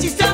she's said.